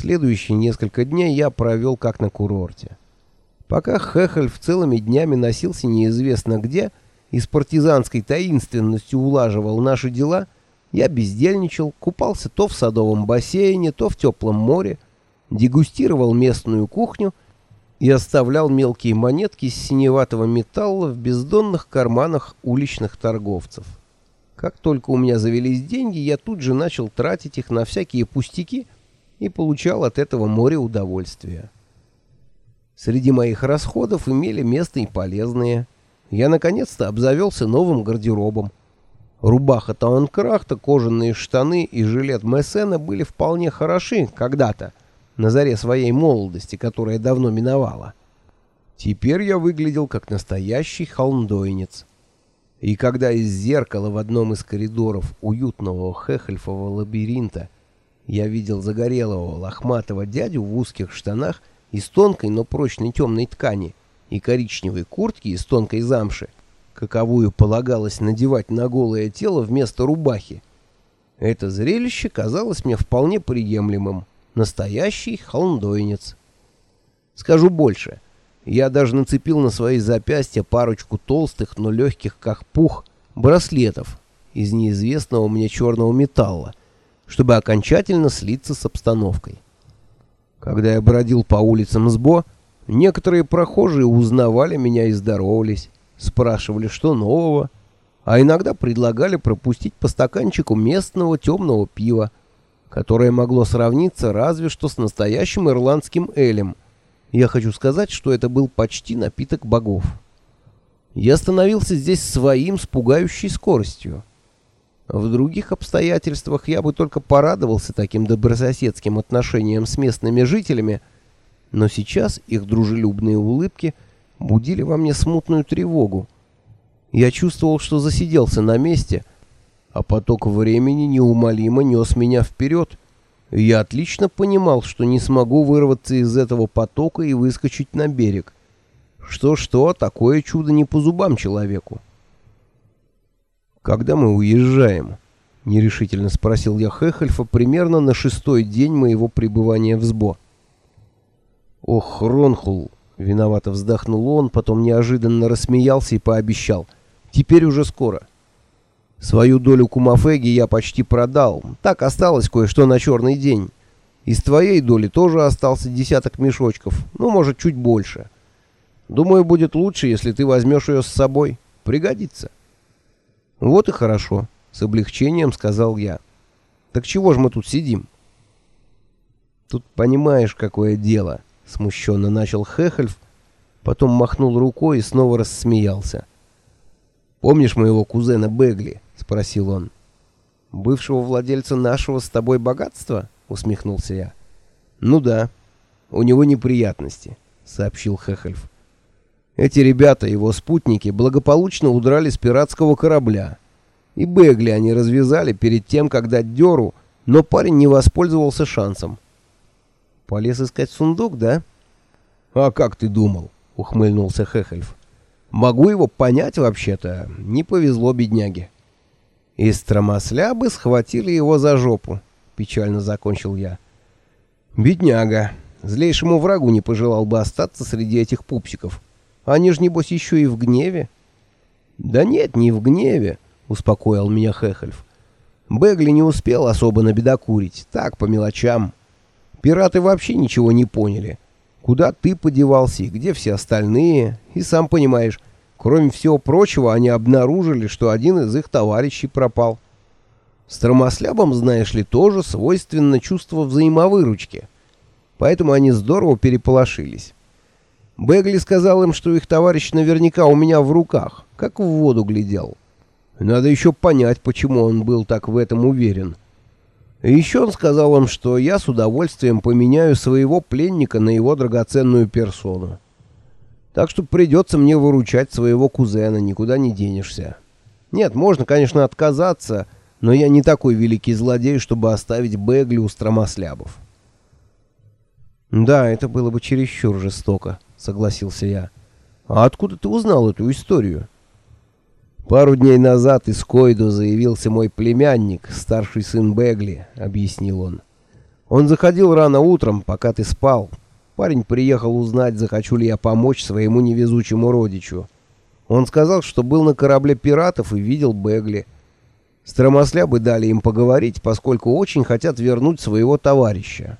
Следующие несколько дней я провел как на курорте. Пока Хехельф целыми днями носился неизвестно где и с партизанской таинственностью улаживал наши дела, я бездельничал, купался то в садовом бассейне, то в теплом море, дегустировал местную кухню и оставлял мелкие монетки из синеватого металла в бездонных карманах уличных торговцев. Как только у меня завелись деньги, я тут же начал тратить их на всякие пустяки и получал от этого море удовольствия. Среди моих расходов имели место и полезные. Я наконец-то обзавелся новым гардеробом. Рубаха Таункрахта, кожаные штаны и жилет Мессена были вполне хороши когда-то, на заре своей молодости, которая давно миновала. Теперь я выглядел как настоящий холмдойнец. И когда из зеркала в одном из коридоров уютного хехельфового лабиринта я видел загорелого лохматого дядю в узких штанах из тонкой, но прочной темной ткани и коричневой куртки из тонкой замши, каковую полагалось надевать на голое тело вместо рубахи. Это зрелище казалось мне вполне приемлемым. Настоящий холмдойнец. Скажу больше. Я даже нацепил на свои запястья парочку толстых, но легких, как пух, браслетов из неизвестного мне черного металла, чтобы окончательно слиться с обстановкой. Когда я бродил по улицам СБО, некоторые прохожие узнавали меня и здоровались, спрашивали, что нового, а иногда предлагали пропустить по стаканчику местного темного пива, которое могло сравниться разве что с настоящим ирландским элем. Я хочу сказать, что это был почти напиток богов. Я становился здесь своим с пугающей скоростью. В других обстоятельствах я бы только порадовался таким добрососедским отношениям с местными жителями, но сейчас их дружелюбные улыбки будили во мне смутную тревогу. Я чувствовал, что засиделся на месте, а поток времени неумолимо нес меня вперед. Я отлично понимал, что не смогу вырваться из этого потока и выскочить на берег. Что-что, такое чудо не по зубам человеку. «Когда мы уезжаем?» — нерешительно спросил я Хехельфа примерно на шестой день моего пребывания в СБО. «Ох, Ронхул!» — виновато вздохнул он, потом неожиданно рассмеялся и пообещал. «Теперь уже скоро. Свою долю кумафеги я почти продал. Так осталось кое-что на черный день. Из твоей доли тоже остался десяток мешочков, ну, может, чуть больше. Думаю, будет лучше, если ты возьмешь ее с собой. Пригодится». «Вот и хорошо», — с облегчением сказал я. «Так чего же мы тут сидим?» «Тут понимаешь, какое дело», — смущенно начал Хехельф, потом махнул рукой и снова рассмеялся. «Помнишь моего кузена Бегли?» — спросил он. «Бывшего владельца нашего с тобой богатства?» — усмехнулся я. «Ну да, у него неприятности», — сообщил Хехельф. Эти ребята, его спутники, благополучно удрали с пиратского корабля. И Бегли они развязали перед тем, как дать дёру, но парень не воспользовался шансом. «Полез искать сундук, да?» «А как ты думал?» — ухмыльнулся Хехельф. «Могу его понять вообще-то. Не повезло бедняге». «Из тромослябы схватили его за жопу», — печально закончил я. «Бедняга. Злейшему врагу не пожелал бы остаться среди этих пупсиков». Они ж, небось, еще и в гневе. Да нет, не в гневе, успокоил меня Хехельф. Бегли не успел особо набедокурить, так, по мелочам. Пираты вообще ничего не поняли. Куда ты подевался и где все остальные? И сам понимаешь, кроме всего прочего, они обнаружили, что один из их товарищей пропал. Стромослябам, знаешь ли, тоже свойственно чувство взаимовыручки. Поэтому они здорово переполошились. Бегли сказал им, что их товарищ наверняка у меня в руках, как в воду глядел. Надо еще понять, почему он был так в этом уверен. И еще он сказал им, что я с удовольствием поменяю своего пленника на его драгоценную персону. Так что придется мне выручать своего кузена, никуда не денешься. Нет, можно, конечно, отказаться, но я не такой великий злодей, чтобы оставить Бегли у стромослябов. Да, это было бы чересчур жестоко согласился я. «А откуда ты узнал эту историю?» «Пару дней назад из Койду заявился мой племянник, старший сын Бегли», — объяснил он. Он заходил рано утром, пока ты спал. Парень приехал узнать, захочу ли я помочь своему невезучему родичу. Он сказал, что был на корабле пиратов и видел Бегли. Стромосля бы дали им поговорить, поскольку очень хотят вернуть своего товарища.